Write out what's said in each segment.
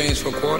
change for quarter?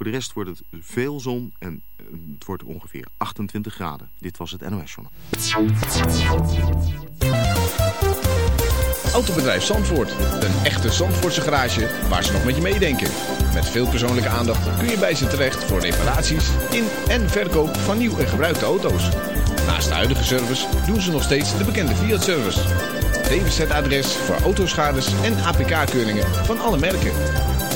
Voor de rest wordt het veel zon en eh, het wordt ongeveer 28 graden. Dit was het NOS Journal. Autobedrijf Zandvoort. Een echte Zandvoortse garage waar ze nog met je meedenken. Met veel persoonlijke aandacht kun je bij ze terecht voor reparaties in en verkoop van nieuw en gebruikte auto's. Naast de huidige service doen ze nog steeds de bekende Fiat-service. DWZ-adres voor autoschades en APK-keuringen van alle merken.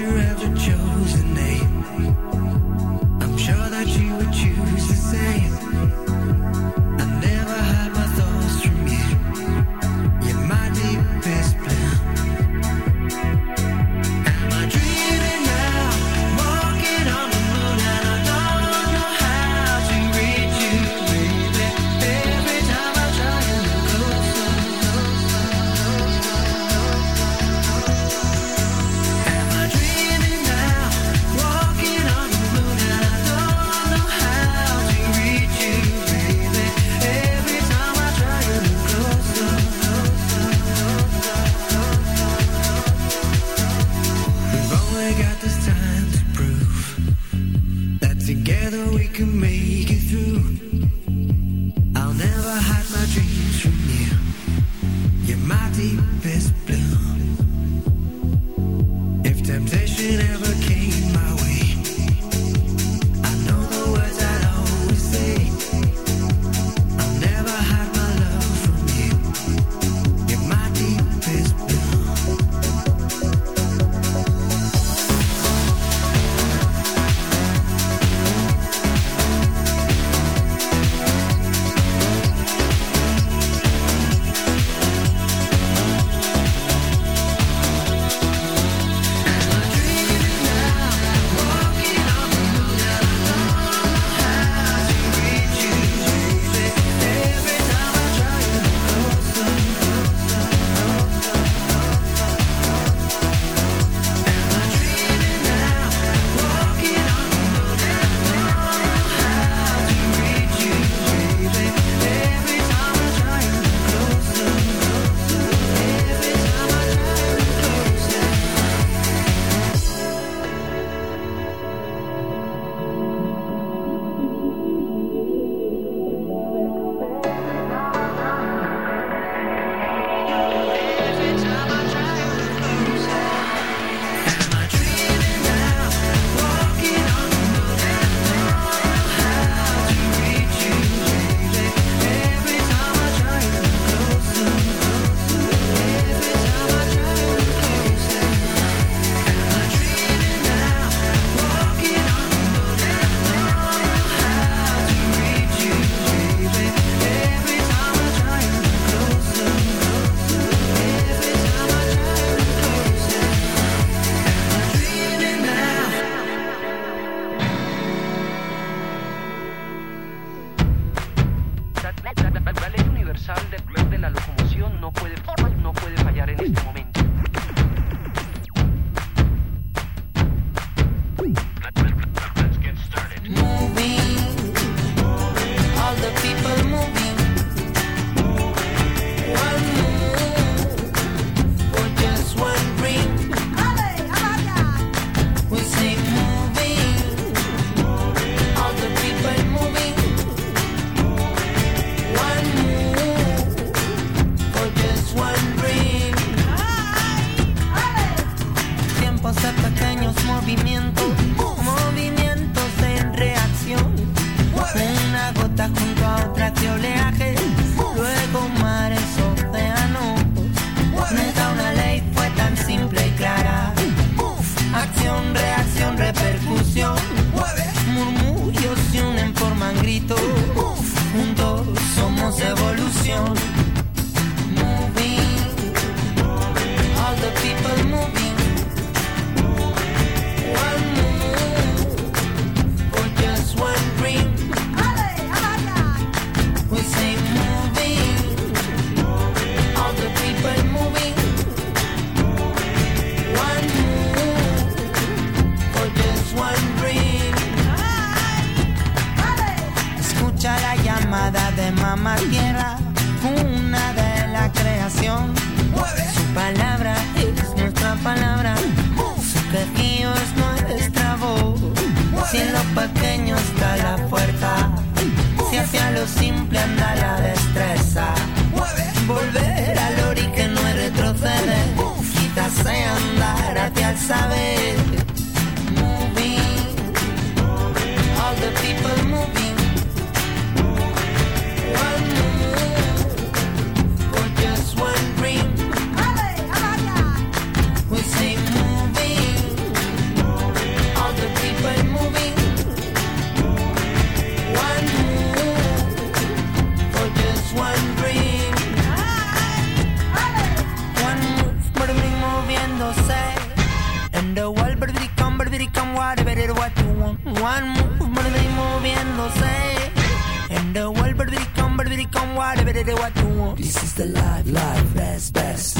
picture after un real But they what you want. This is the life, life, best, best.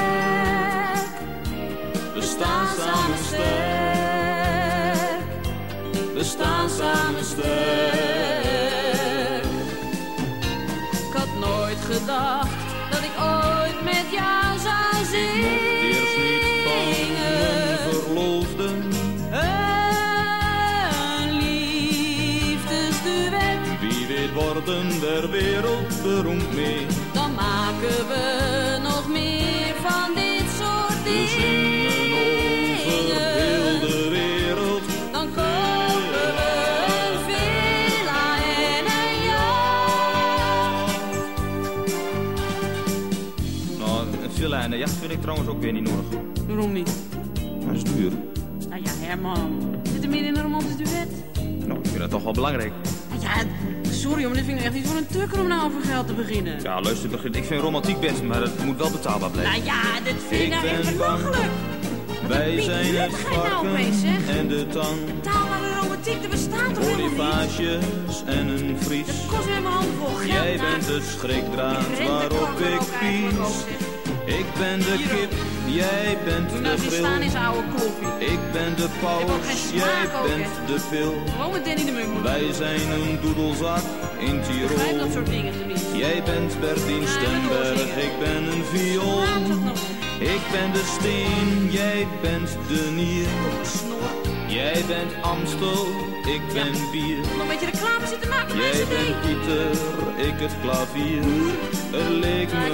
We staan samen sterk. We staan samen sterk. Ik had nooit gedacht dat ik ooit met jou zou zingen. Eerst niet van mijn verloofde. Een liefdesduet, Wie weet worden der wereld beroemd mee. dan maken we weer niet nodig. Waarom niet? Dat is duur. Nou ja, Herman. Zit er meer in een romantisch duet? Nou, ik vind dat toch wel belangrijk. Ja, sorry, maar dit vind ik echt niet voor een tukker om nou over geld te beginnen. Ja, luister, begin- ik vind romantiek best, maar het moet wel betaalbaar blijven. Nou ja, dit vind ik nou echt belachelijk. Wij Piet, zijn het nou varken en de tang. Betaalbare romantiek, dat bestaat toch helemaal niet? En een vries. Kost weer mijn hand vol geld. Jij bent de schrikdraad waarop ik pies. Ik ben de kip, jij bent Doe de nou eens staan in grill. zijn oude kloppie. Ik ben de paus, jij bent de pil. Gewoon met Danny de Munk. Wij zijn een doedelzak in Ik begrijp dat Tirol. soort dingen tenminste. Jij bent Bertien Stemberg, ik ben een viool. Ik ben de steen, jij bent de nier. Jij bent Amstel, ik ben bier. Nog een beetje reclame zitten maken, Jij mensen bent. Pieter, ik het klavier. Het leek Ja, me ik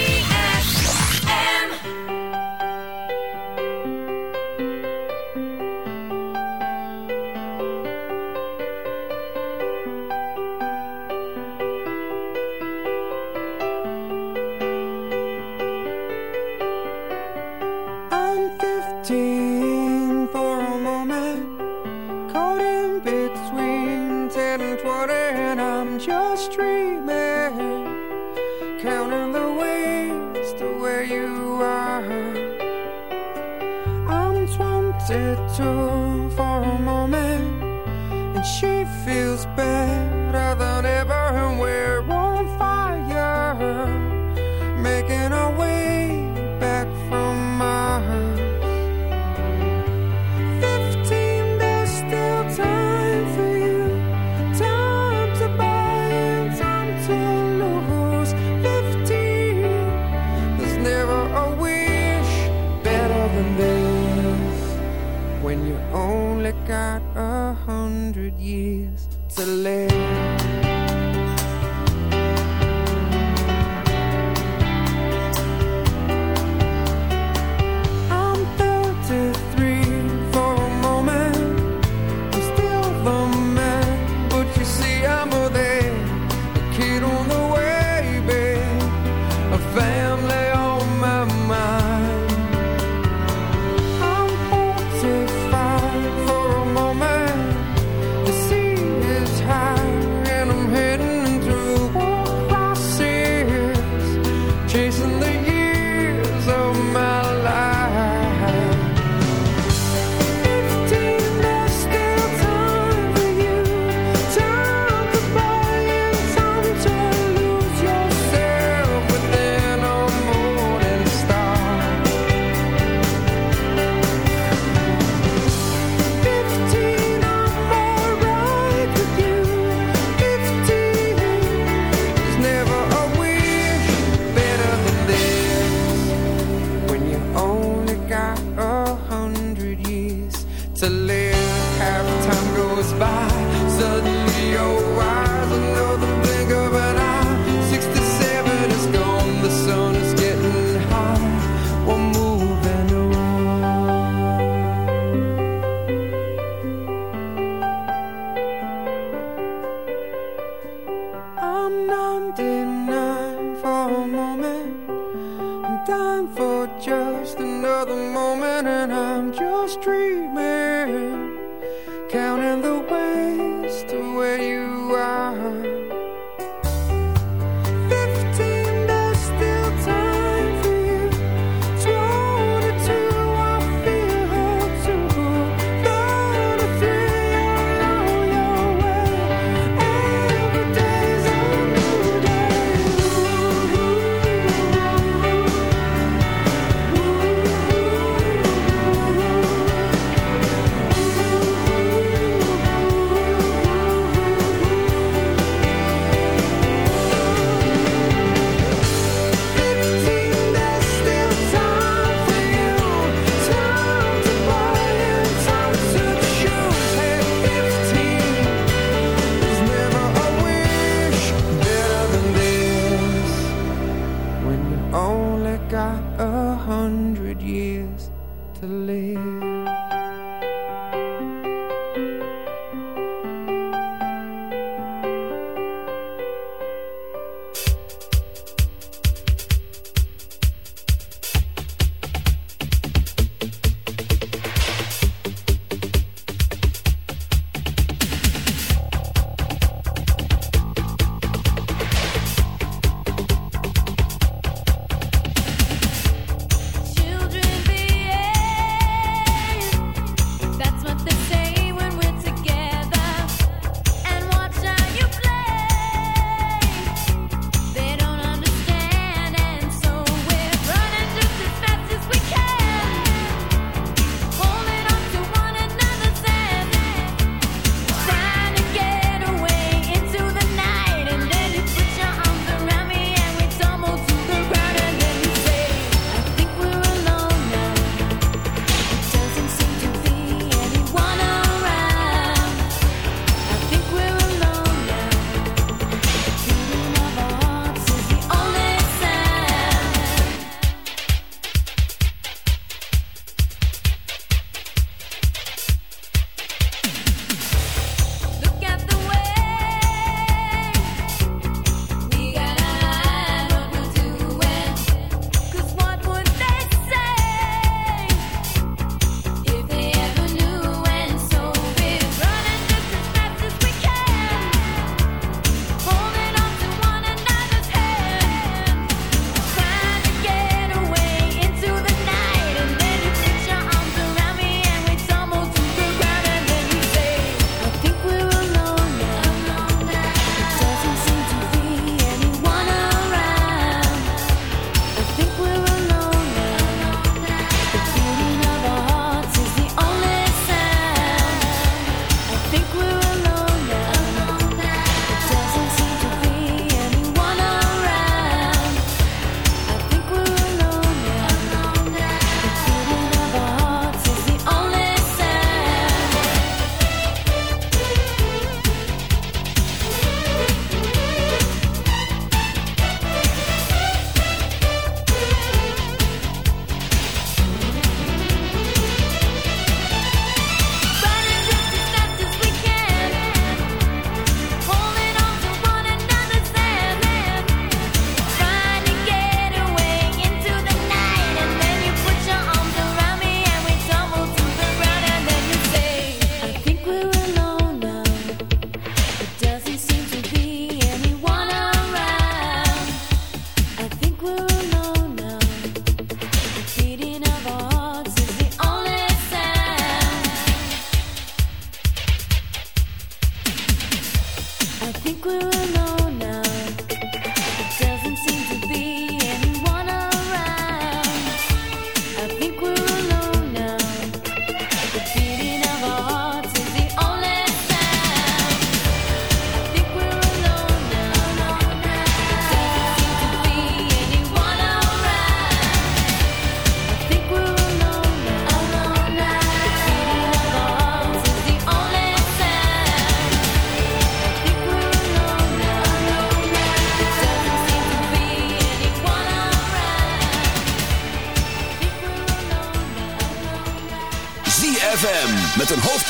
to live